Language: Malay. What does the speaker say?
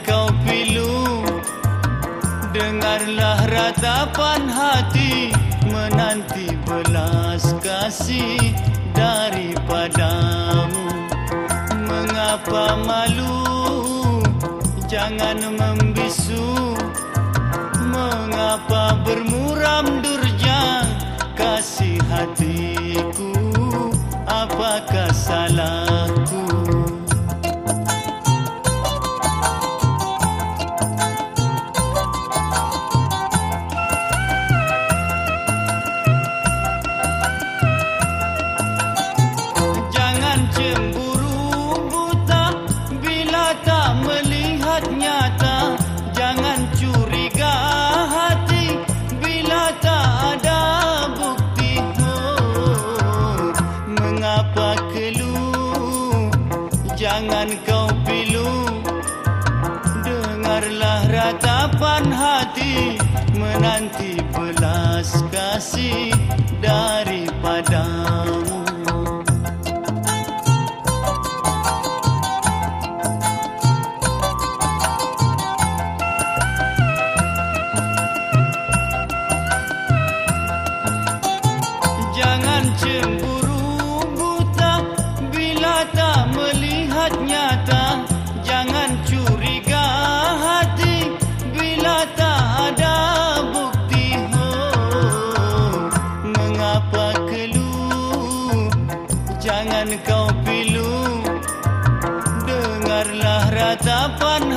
kau pilu. Dengarlah ratapan hati Menanti belas kasih daripadamu. Mengapa malu? Jangan membisu. Mengapa bermuram durja Kasih hatiku melihat nyata Jangan curiga hati. Bila tak ada bukti oh, Mengapa keluh Jangan kau pilu. Dengarlah ratapan hati Menanti belas kasih daripadamu cemburu buta bila tak melihat nyata. Jangan curiga hati bila tak ada bukti. Ho oh, mengapa keluh jangan kau pilu. Dengarlah ratapan